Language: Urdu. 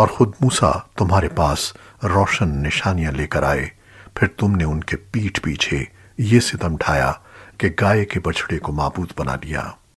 اور خود موسیٰ تمہارے پاس روشن نشانیاں لے کر آئے۔ پھر تم نے ان کے پیٹھ پیچھے یہ ستم ڈھایا کہ گائے کے بچھڑے کو معبود بنا لیا